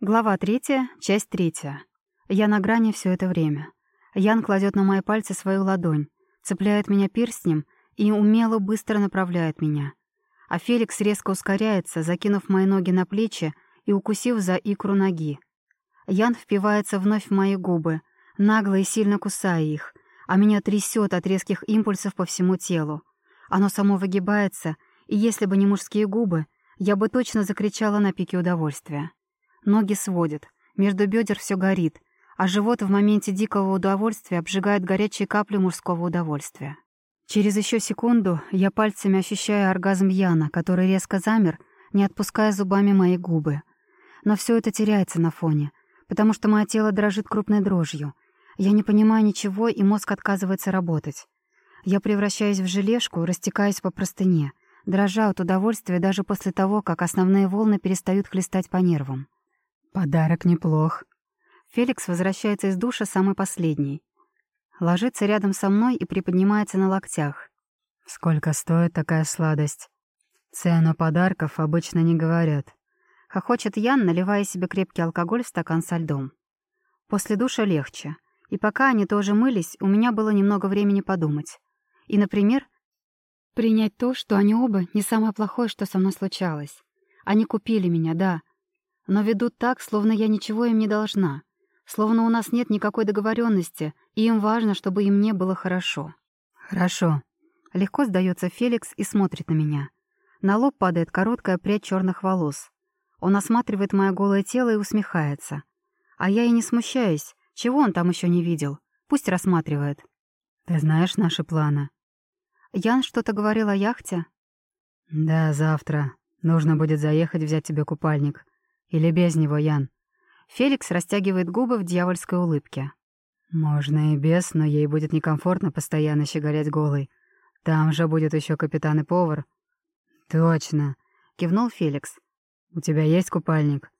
Глава третья, часть третья. Я на грани все это время. Ян кладет на мои пальцы свою ладонь, цепляет меня перстнем и умело быстро направляет меня. А Феликс резко ускоряется, закинув мои ноги на плечи и укусив за икру ноги. Ян впивается вновь в мои губы, нагло и сильно кусая их, а меня трясет от резких импульсов по всему телу. Оно само выгибается, и если бы не мужские губы, я бы точно закричала на пике удовольствия. Ноги сводят, между бедер все горит, а живот в моменте дикого удовольствия обжигает горячие капли мужского удовольствия. Через еще секунду я пальцами ощущаю оргазм Яна, который резко замер, не отпуская зубами мои губы. Но все это теряется на фоне, потому что мое тело дрожит крупной дрожью. Я не понимаю ничего, и мозг отказывается работать. Я превращаюсь в желешку, растекаясь по простыне, дрожа от удовольствия даже после того, как основные волны перестают хлестать по нервам. Подарок неплох. Феликс возвращается из душа самый последний. Ложится рядом со мной и приподнимается на локтях. Сколько стоит такая сладость? Цену подарков обычно не говорят. Хохочет Ян, наливая себе крепкий алкоголь в стакан со льдом. После душа легче. И пока они тоже мылись, у меня было немного времени подумать. И, например, принять то, что они оба не самое плохое, что со мной случалось. Они купили меня, да, но ведут так, словно я ничего им не должна, словно у нас нет никакой договоренности, и им важно, чтобы им не было хорошо. Хорошо. Легко сдается Феликс и смотрит на меня. На лоб падает короткая прядь черных волос. Он осматривает мое голое тело и усмехается. А я и не смущаюсь. Чего он там еще не видел? Пусть рассматривает. Ты знаешь наши планы? Ян что-то говорил о яхте? Да, завтра. Нужно будет заехать взять тебе купальник. Или без него, Ян?» Феликс растягивает губы в дьявольской улыбке. «Можно и без, но ей будет некомфортно постоянно щеголять голой. Там же будет еще капитан и повар». «Точно», — кивнул Феликс. «У тебя есть купальник?»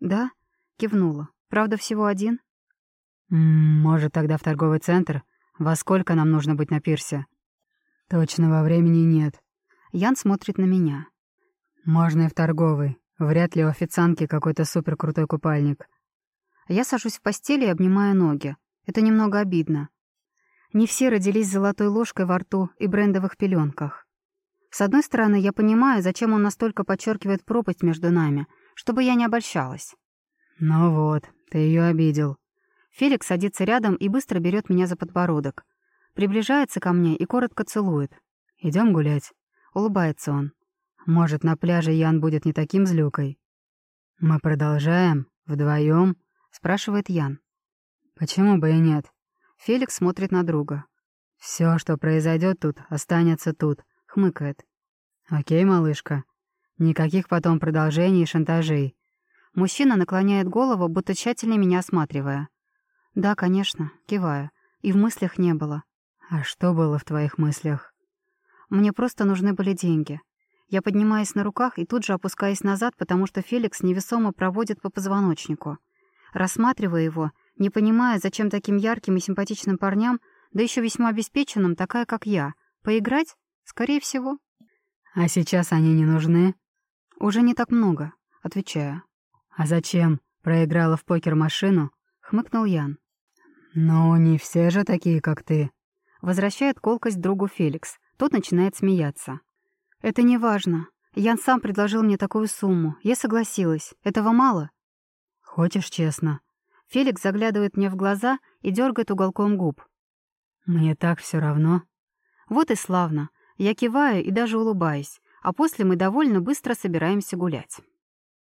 «Да», — кивнула. «Правда, всего один?» «Может, тогда в торговый центр? Во сколько нам нужно быть на пирсе?» «Точного времени нет». Ян смотрит на меня. «Можно и в торговый. Вряд ли у официантки какой-то суперкрутой купальник. Я сажусь в постели и обнимаю ноги. Это немного обидно. Не все родились золотой ложкой во рту и брендовых пеленках. С одной стороны, я понимаю, зачем он настолько подчеркивает пропасть между нами, чтобы я не обольщалась. Ну вот, ты ее обидел. Феликс садится рядом и быстро берет меня за подбородок. Приближается ко мне и коротко целует. Идем гулять. Улыбается он. Может, на пляже Ян будет не таким злюкой? Мы продолжаем? Вдвоем? спрашивает Ян. Почему бы и нет? Феликс смотрит на друга. Все, что произойдет тут, останется тут, хмыкает. Окей, малышка. Никаких потом продолжений и шантажей. Мужчина наклоняет голову, будто тщательно меня осматривая. Да, конечно, киваю. И в мыслях не было. А что было в твоих мыслях? Мне просто нужны были деньги. Я поднимаюсь на руках и тут же опускаюсь назад, потому что Феликс невесомо проводит по позвоночнику. Рассматривая его, не понимая, зачем таким ярким и симпатичным парням, да еще весьма обеспеченным, такая, как я, поиграть? Скорее всего. «А сейчас они не нужны?» «Уже не так много», — отвечаю. «А зачем? Проиграла в покер машину?» — хмыкнул Ян. «Ну, не все же такие, как ты», — возвращает колкость другу Феликс. Тот начинает смеяться. «Это не важно. Ян сам предложил мне такую сумму. Я согласилась. Этого мало?» «Хочешь честно?» Феликс заглядывает мне в глаза и дергает уголком губ. «Мне так все равно». Вот и славно. Я киваю и даже улыбаюсь, а после мы довольно быстро собираемся гулять.